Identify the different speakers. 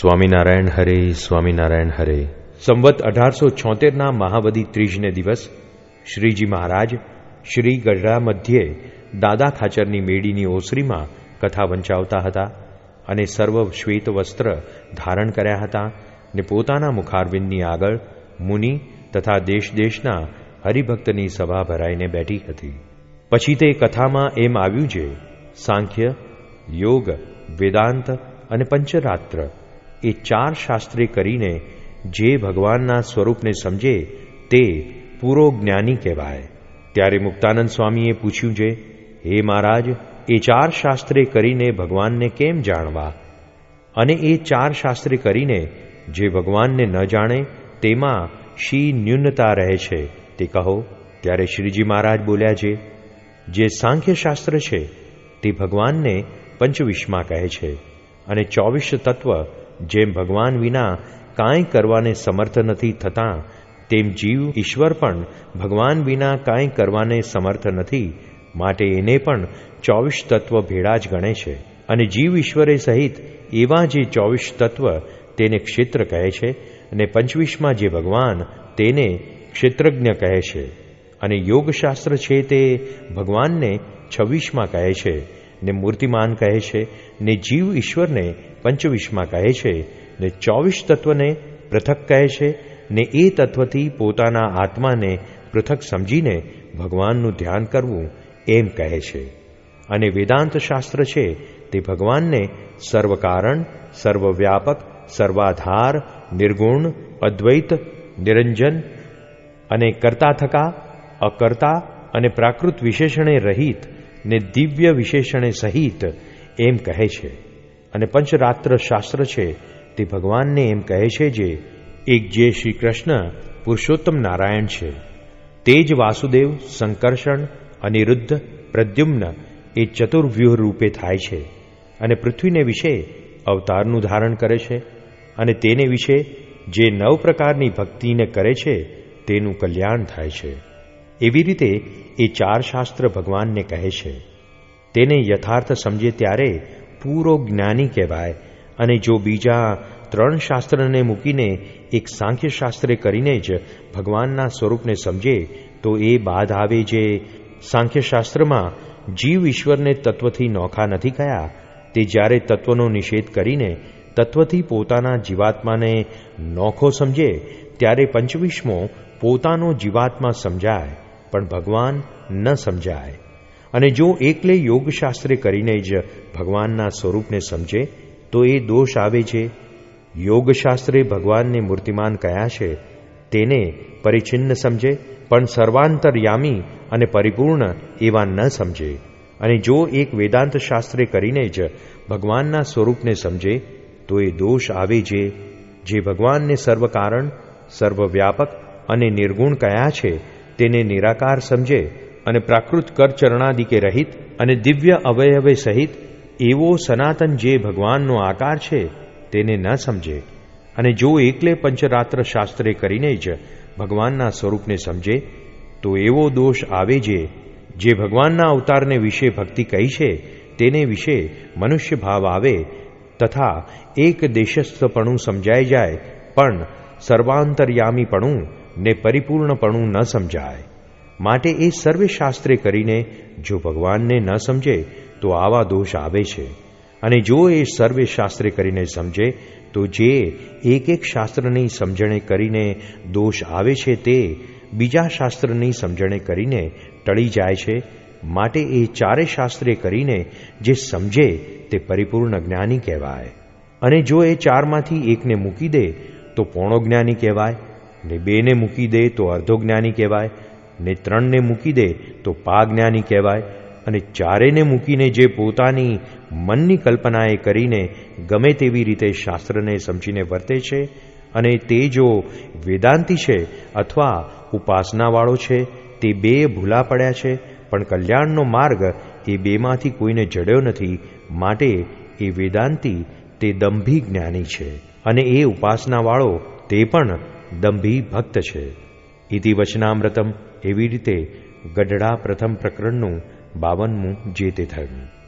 Speaker 1: સ્વામિનારાયણ હરે સ્વામિનારાયણ હરે. સંવત અઢારસો છોતેરના મહાવદી ત્રીજને દિવસ શ્રીજી મહારાજ શ્રી ગઢડા મધ્યે દાદા ખાચરની મેડીની ઓસરીમાં કથા વંચાવતા હતા અને સર્વ શ્વેત વસ્ત્ર ધારણ કર્યા હતા ને પોતાના મુખારવિંદની આગળ મુનિ તથા દેશ દેશના હરિભક્તની સભા ભરાઈને બેઠી હતી. પછી તે કથામાં એમ આવ્યું છે, સાંખ્ય, યોગ, વેદાંત અને પંચરાત્ર એ ચાર શાસ્ત્રે કરીને જે ભગવાનના સ્વરૂપને સમજે તે પૂરો જ્ઞાની કહેવાય. ત્યારે મુક્તાનંદ સ્વામીએ પૂછ્યું છે હે મહારાજ, એ ચાર શાસ્ત્રે કરીને ભગવાનને કેમ જાણવા? અને એ ચાર શાસ્ત્રે કરીને જે ભગવાનને ન જાણે તેમાં શી ન્યૂનતા રહે છે તે કહો. ત્યારે શ્રીજી મહારાજ બોલ્યા છે જે સાંખ્ય શાસ્ત્ર છે તે ભગવાનને પંચવિશમાં કહે છે અને ચોવીસ તત્વ જેમ ભગવાન વિના કાંઈ કરવાને સમર્થ નથી થતાં, તેમ જીવ ઈશ્વર પણ ભગવાન વિના કાંઈ કરવાને સમર્થ નથી, માટે એને પણ ચોવીસ તત્વ ભેળા જ ગણે છે. અને જીવ ઈશ્વરે સહિત એવા જે ચોવીસ તત્વ તેને ક્ષેત્ર કહે છે અને પંચવીસમાં જે ભગવાન તેને ક્ષેત્રજ્ઞ કહે છે. અને યોગશાસ્ત્ર છે તે ભગવાનને છવ્વીસમાં કહે છે. ને મૂર્તિમાન કહે છે, ને જીવ ઈશ્વરને પંચવીસમાં કહે છે, ને ચોવીસ તત્વને પૃથક કહે છે, ને એ તત્વથી પોતાના આત્માને પૃથક સમજીને ભગવાનનું ધ્યાન કરવું એમ કહે છે. અને વેદાંત શાસ્ત્ર છે, તે ભગવાનને સર્વકારણ, સર્વવ્યાપક, સર્વાધાર, નિર્ગુણ, અદ્વૈત, નિરંજન અને કરતા થકા અકર્તા અને પ્રાકૃત વિશેષણે રહિત ને દિવ્ય વિશેષણે સહિત એમ કહે છે. અને પંચરાત્ર શાસ્ત્ર છે, તે ભગવાનને એમ કહે છે જે, એક જે શ્રી કૃષ્ણ પુરુષોત્તમ નારાયણ છે. તે જ વાસુદેવ, સંકર્ષણ, અનિરુદ્ધ, પ્રદ્યુમ્ન, એ ચતુર્વ્યૂહ રૂપે થાય છે. અને પૃથ્વીને વિશે અવતારનું ધારણ કરે છે. અને તેને વિશે જે નવ પ્રકારની ભક્તિને કરે છે, તેનું કલ્યાણ થાય છે. એવી રીતે એ ચાર શાસ્ત્ર ભગવાનને કહે છે. તેને યથાર્થ સમજે ત્યારે પૂરો જ્ઞાની કહેવાય અને જો બીજા ત્રણ શાસ્ત્રને મૂકીને એક સાંખ્ય શાસ્ત્રે કરીને જ ભગવાનના સ્વરૂપને સમજે, તો એ બાદ આવે જે સાંખ્યશાસ્ત્રમાં જીવ ઈશ્વરને તત્વથી નોખા નથી કયા તે જ્યારે તત્વનો નિષેધ કરીને તત્વથી પોતાના જીવાત્માને નોખો સમજે, ત્યારે પંચવીસમો પોતાનો જીવાત્મા સમજાય. પણ ભગવાન ન સમજાય. અને જો એકલે યોગશાસ્ત્રે કરીને જ ભગવાનના સ્વરૂપને સમજે, તો એ દોષ આવે છે. યોગશાસ્ત્રે ભગવાનને મૂર્તિમાન કયા છે, તેને પરિચ્છિન્ન સમજે, પણ સર્વાંતરયામી અને પરિપૂર્ણ એવા ન સમજે. અને જો એક વેદાંત શાસ્ત્રે કરીને જ ભગવાનના સ્વરૂપને સમજે, તો એ દોષ આવે છે. જે ભગવાનને સર્વકારણ, સર્વવ્યાપક અને નિર્ગુણ કયા છે તેને નિરાકાર સમજે અને પ્રાકૃત કરચરણાદિકે રહિત અને દિવ્ય અવયવે સહિત એવો સનાતન જે ભગવાનનો આકાર છે તેને ન સમજે. અને જો એકલે પંચરાત્ર શાસ્ત્રે કરીને જ ભગવાનના સ્વરૂપને સમજે, તો એવો દોષ આવે જે જે ભગવાનના અવતારને વિશે ભક્તિ કહી છે, તેને વિશે મનુષ્ય ભાવ આવે તથા એક દેશસ્થપણું સમજાઈ જાય, પણ સર્વાંતર્યામીપણું ને પરિપૂર્ણપણું ન સમજાય. માટે એ સર્વે શાસ્ત્રે કરીને જો ભગવાનને ન સમજે, તો આવા દોષ આવે છે. અને જો એ સર્વે શાસ્ત્રે કરીને સમજે, તો જે એક એક શાસ્ત્રની સમજણે કરીને દોષ આવે છે તે બીજા શાસ્ત્રની સમજણે કરીને ટળી જાય છે. માટે એ ચારે શાસ્ત્રે કરીને જે સમજે તે પરિપૂર્ણ જ્ઞાની કહેવાય. અને જો એ ચારમાંથી એકને મૂકી દે, તો પોણો જ્ઞાની કહેવાય. ને બેને મૂકી દે તો અર્ધો જ્ઞાની કહેવાય, ને ત્રણને મૂકી દે તો પા જ્ઞાની કહેવાય, અને ચારેને મૂકીને જે પોતાની મનની કલ્પનાએ કરીને ગમે તેવી રીતે શાસ્ત્રને સમજીને વર્તે છે, અને તે જો વેદાંતિ છે અથવા ઉપાસનાવાળો છે, તે બે ભૂલા પડ્યા છે, પણ કલ્યાણનો માર્ગ એ બેમાંથી કોઈને જડ્યો નથી, માટે એ વેદાંતિ તે દંભી જ્ઞાની છે. અને એ ઉપાસનાવાળો તે પણ દંભી ભક્ત છે. ઇતિ વચનામૃતમ એવી રીતે ગઢડા પ્રથમ પ્રકરણનું બાવનમું જે તે થયું.